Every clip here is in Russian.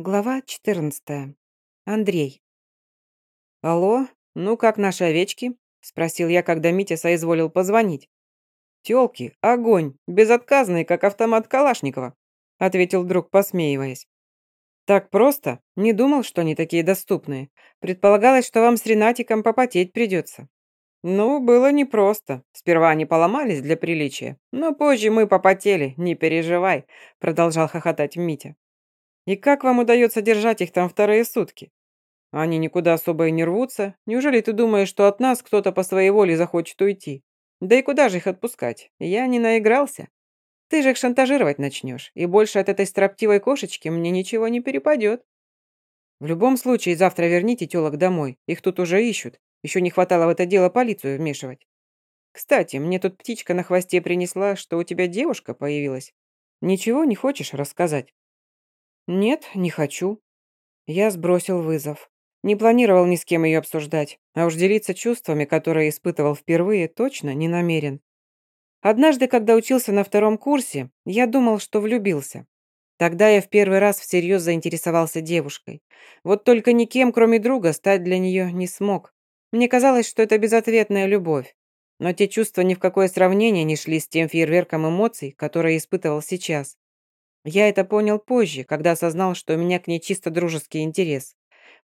Глава 14. Андрей. «Алло, ну как наши овечки?» – спросил я, когда Митя соизволил позвонить. «Тёлки, огонь, безотказные, как автомат Калашникова», – ответил друг, посмеиваясь. «Так просто? Не думал, что они такие доступные. Предполагалось, что вам с Ренатиком попотеть придется». «Ну, было непросто. Сперва они поломались для приличия, но позже мы попотели, не переживай», – продолжал хохотать Митя. И как вам удается держать их там вторые сутки? Они никуда особо и не рвутся. Неужели ты думаешь, что от нас кто-то по своей воле захочет уйти? Да и куда же их отпускать? Я не наигрался. Ты же их шантажировать начнешь, и больше от этой строптивой кошечки мне ничего не перепадет. В любом случае, завтра верните телок домой. Их тут уже ищут. Еще не хватало в это дело полицию вмешивать. Кстати, мне тут птичка на хвосте принесла, что у тебя девушка появилась. Ничего не хочешь рассказать? «Нет, не хочу». Я сбросил вызов. Не планировал ни с кем ее обсуждать, а уж делиться чувствами, которые испытывал впервые, точно не намерен. Однажды, когда учился на втором курсе, я думал, что влюбился. Тогда я в первый раз всерьез заинтересовался девушкой. Вот только никем, кроме друга, стать для нее не смог. Мне казалось, что это безответная любовь. Но те чувства ни в какое сравнение не шли с тем фейерверком эмоций, которые испытывал сейчас. Я это понял позже, когда осознал, что у меня к ней чисто дружеский интерес.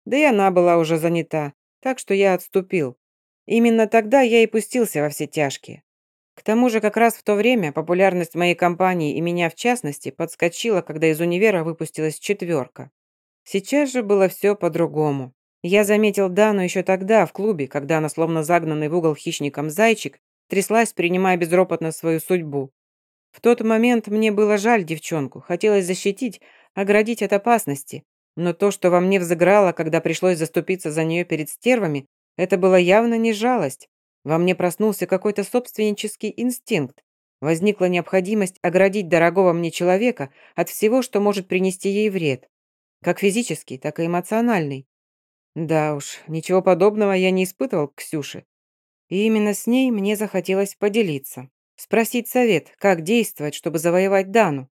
Да и она была уже занята, так что я отступил. Именно тогда я и пустился во все тяжкие. К тому же как раз в то время популярность моей компании и меня в частности подскочила, когда из универа выпустилась четверка. Сейчас же было все по-другому. Я заметил Дану еще тогда, в клубе, когда она, словно загнанный в угол хищником зайчик, тряслась, принимая безропотно свою судьбу. В тот момент мне было жаль девчонку, хотелось защитить, оградить от опасности. Но то, что во мне взыграло, когда пришлось заступиться за нее перед стервами, это было явно не жалость. Во мне проснулся какой-то собственнический инстинкт. Возникла необходимость оградить дорогого мне человека от всего, что может принести ей вред. Как физический, так и эмоциональный. Да уж, ничего подобного я не испытывал к Ксюше. И именно с ней мне захотелось поделиться. Спросить совет, как действовать, чтобы завоевать Дану.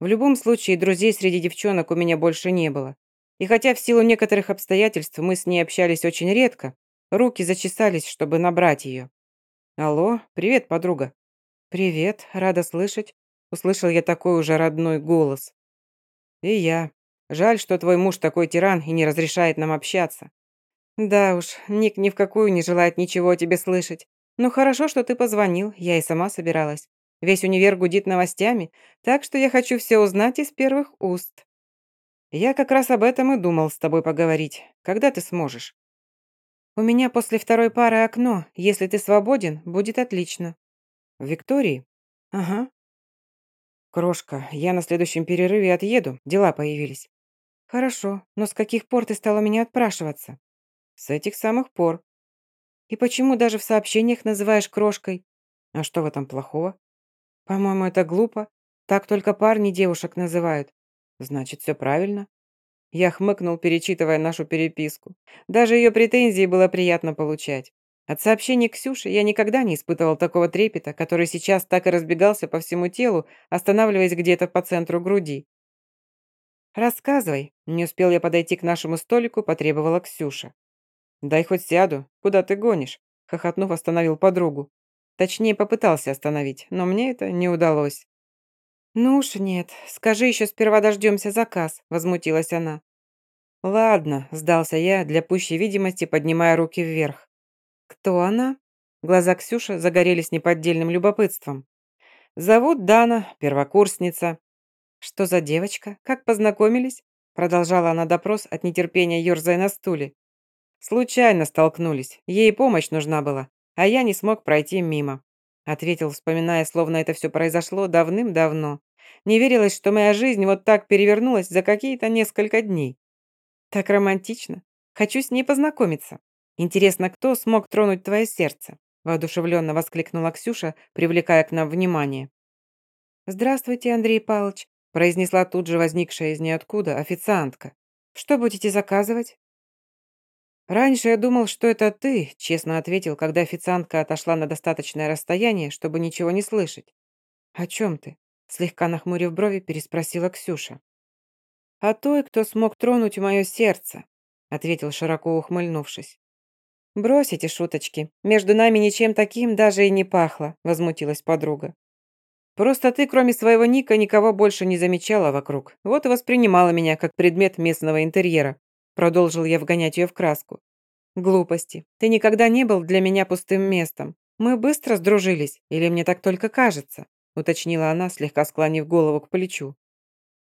В любом случае, друзей среди девчонок у меня больше не было. И хотя в силу некоторых обстоятельств мы с ней общались очень редко, руки зачесались, чтобы набрать ее. «Алло, привет, подруга». «Привет, рада слышать», — услышал я такой уже родной голос. «И я. Жаль, что твой муж такой тиран и не разрешает нам общаться». «Да уж, Ник ни в какую не желает ничего о тебе слышать. «Ну хорошо, что ты позвонил, я и сама собиралась. Весь универ гудит новостями, так что я хочу все узнать из первых уст». «Я как раз об этом и думал с тобой поговорить. Когда ты сможешь?» «У меня после второй пары окно. Если ты свободен, будет отлично». «В Виктории?» «Ага». «Крошка, я на следующем перерыве отъеду, дела появились». «Хорошо, но с каких пор ты стала меня отпрашиваться?» «С этих самых пор. И почему даже в сообщениях называешь крошкой? А что в этом плохого? По-моему, это глупо. Так только парни девушек называют. Значит, все правильно. Я хмыкнул, перечитывая нашу переписку. Даже ее претензии было приятно получать. От сообщений Ксюши я никогда не испытывал такого трепета, который сейчас так и разбегался по всему телу, останавливаясь где-то по центру груди. «Рассказывай», — не успел я подойти к нашему столику, потребовала Ксюша. «Дай хоть сяду. Куда ты гонишь?» Хохотнув, остановил подругу. Точнее, попытался остановить, но мне это не удалось. «Ну уж нет. Скажи еще сперва дождемся заказ», — возмутилась она. «Ладно», — сдался я, для пущей видимости, поднимая руки вверх. «Кто она?» Глаза Ксюши загорелись неподдельным любопытством. «Зовут Дана, первокурсница». «Что за девочка? Как познакомились?» Продолжала она допрос от нетерпения, ерзая на стуле. «Случайно столкнулись. Ей помощь нужна была, а я не смог пройти мимо», ответил, вспоминая, словно это все произошло давным-давно. Не верилось, что моя жизнь вот так перевернулась за какие-то несколько дней. Так романтично. Хочу с ней познакомиться. Интересно, кто смог тронуть твое сердце? Воодушевленно воскликнула Ксюша, привлекая к нам внимание. «Здравствуйте, Андрей Павлович», произнесла тут же возникшая из ниоткуда официантка. «Что будете заказывать?» «Раньше я думал, что это ты», — честно ответил, когда официантка отошла на достаточное расстояние, чтобы ничего не слышать. «О чем ты?» — слегка нахмурив брови, переспросила Ксюша. а той, кто смог тронуть мое сердце», ответил широко ухмыльнувшись. «Брось эти шуточки. Между нами ничем таким даже и не пахло», возмутилась подруга. «Просто ты, кроме своего Ника, никого больше не замечала вокруг. Вот и воспринимала меня как предмет местного интерьера», продолжил я вгонять ее в краску. «Глупости. Ты никогда не был для меня пустым местом. Мы быстро сдружились, или мне так только кажется?» уточнила она, слегка склонив голову к плечу.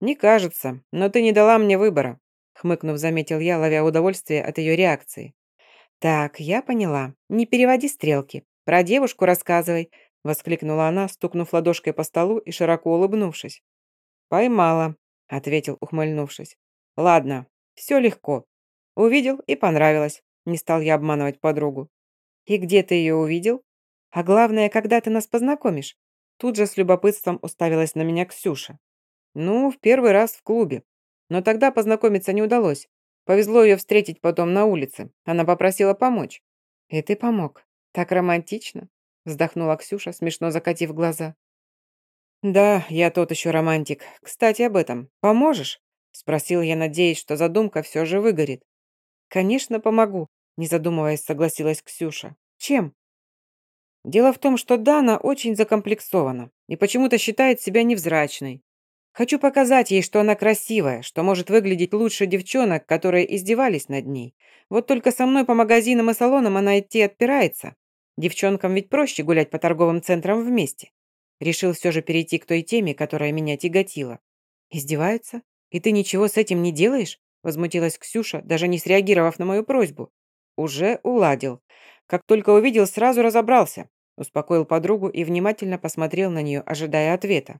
«Не кажется, но ты не дала мне выбора», хмыкнув, заметил я, ловя удовольствие от ее реакции. «Так, я поняла. Не переводи стрелки. Про девушку рассказывай», воскликнула она, стукнув ладошкой по столу и широко улыбнувшись. «Поймала», ответил, ухмыльнувшись. «Ладно, все легко. Увидел и понравилось. Не стал я обманывать подругу. «И где ты ее увидел? А главное, когда ты нас познакомишь?» Тут же с любопытством уставилась на меня Ксюша. «Ну, в первый раз в клубе. Но тогда познакомиться не удалось. Повезло ее встретить потом на улице. Она попросила помочь». «И ты помог. Так романтично», вздохнула Ксюша, смешно закатив глаза. «Да, я тот еще романтик. Кстати, об этом. Поможешь?» Спросил я, надеясь, что задумка все же выгорит. «Конечно, помогу», не задумываясь, согласилась Ксюша. «Чем?» Дело в том, что Дана очень закомплексована и почему-то считает себя невзрачной. Хочу показать ей, что она красивая, что может выглядеть лучше девчонок, которые издевались над ней. Вот только со мной по магазинам и салонам она идти отпирается. Девчонкам ведь проще гулять по торговым центрам вместе. Решил все же перейти к той теме, которая меня тяготила. «Издеваются? И ты ничего с этим не делаешь?» Возмутилась Ксюша, даже не среагировав на мою просьбу. «Уже уладил. Как только увидел, сразу разобрался. Успокоил подругу и внимательно посмотрел на нее, ожидая ответа.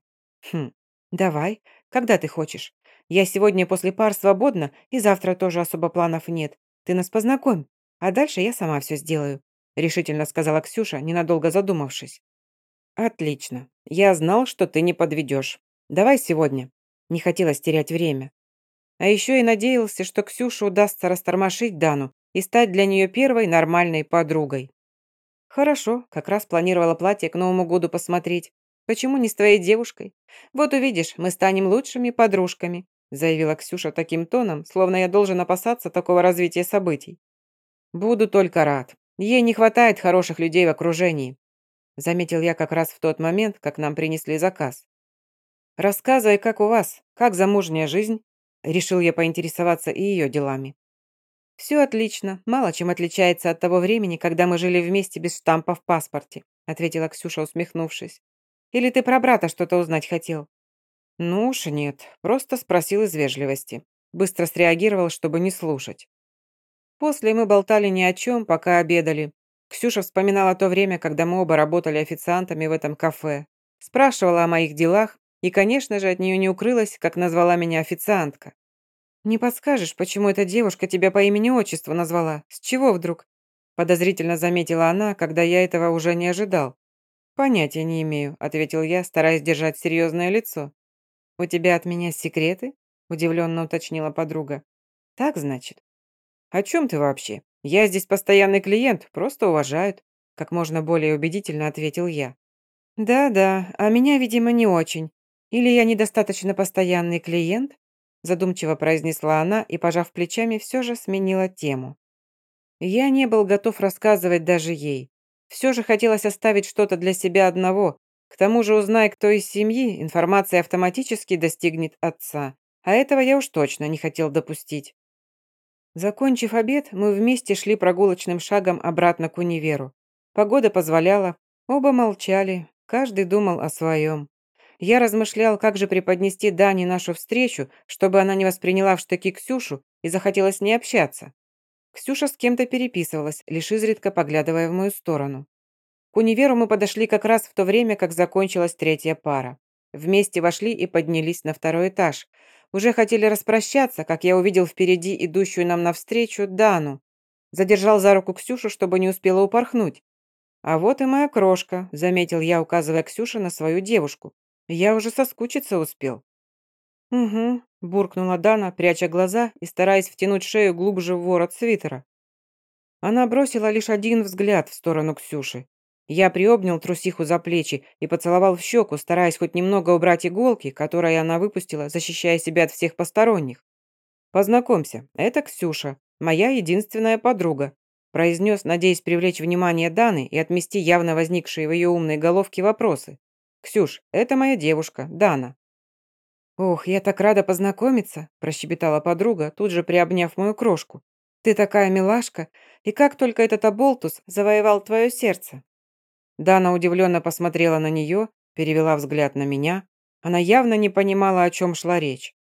«Хм, давай. Когда ты хочешь? Я сегодня после пар свободна, и завтра тоже особо планов нет. Ты нас познакомь, а дальше я сама все сделаю», решительно сказала Ксюша, ненадолго задумавшись. «Отлично. Я знал, что ты не подведешь. Давай сегодня». Не хотелось терять время. А еще и надеялся, что Ксюше удастся растормошить Дану и стать для нее первой нормальной подругой. «Хорошо, как раз планировала платье к Новому году посмотреть. Почему не с твоей девушкой? Вот увидишь, мы станем лучшими подружками», заявила Ксюша таким тоном, словно я должен опасаться такого развития событий. «Буду только рад. Ей не хватает хороших людей в окружении», заметил я как раз в тот момент, как нам принесли заказ. «Рассказывай, как у вас, как замужняя жизнь?» Решил я поинтересоваться и ее делами. «Все отлично, мало чем отличается от того времени, когда мы жили вместе без штампа в паспорте», ответила Ксюша, усмехнувшись. «Или ты про брата что-то узнать хотел?» «Ну уж нет, просто спросил из вежливости». Быстро среагировал, чтобы не слушать. После мы болтали ни о чем, пока обедали. Ксюша вспоминала то время, когда мы оба работали официантами в этом кафе. Спрашивала о моих делах, и, конечно же, от нее не укрылась, как назвала меня официантка. «Не подскажешь, почему эта девушка тебя по имени-отчеству назвала? С чего вдруг?» Подозрительно заметила она, когда я этого уже не ожидал. «Понятия не имею», — ответил я, стараясь держать серьезное лицо. «У тебя от меня секреты?» — удивленно уточнила подруга. «Так, значит?» «О чем ты вообще? Я здесь постоянный клиент, просто уважают», — как можно более убедительно ответил я. «Да-да, а меня, видимо, не очень. Или я недостаточно постоянный клиент?» задумчиво произнесла она и, пожав плечами, все же сменила тему. Я не был готов рассказывать даже ей. Все же хотелось оставить что-то для себя одного. К тому же, узнай, кто из семьи, информация автоматически достигнет отца. А этого я уж точно не хотел допустить. Закончив обед, мы вместе шли прогулочным шагом обратно к универу. Погода позволяла, оба молчали, каждый думал о своем. Я размышлял, как же преподнести Дане нашу встречу, чтобы она не восприняла в штыки Ксюшу и захотела с ней общаться. Ксюша с кем-то переписывалась, лишь изредка поглядывая в мою сторону. К универу мы подошли как раз в то время, как закончилась третья пара. Вместе вошли и поднялись на второй этаж. Уже хотели распрощаться, как я увидел впереди идущую нам навстречу Дану. Задержал за руку Ксюшу, чтобы не успела упорхнуть. «А вот и моя крошка», — заметил я, указывая Ксюше на свою девушку. Я уже соскучиться успел». «Угу», – буркнула Дана, пряча глаза и стараясь втянуть шею глубже в ворот свитера. Она бросила лишь один взгляд в сторону Ксюши. Я приобнял трусиху за плечи и поцеловал в щеку, стараясь хоть немного убрать иголки, которые она выпустила, защищая себя от всех посторонних. Познакомься, это Ксюша, моя единственная подруга», произнес, надеясь привлечь внимание Даны и отмести явно возникшие в ее умной головке вопросы. «Ксюш, это моя девушка, Дана». «Ох, я так рада познакомиться», – прощебетала подруга, тут же приобняв мою крошку. «Ты такая милашка, и как только этот оболтус завоевал твое сердце?» Дана удивленно посмотрела на нее, перевела взгляд на меня. Она явно не понимала, о чем шла речь.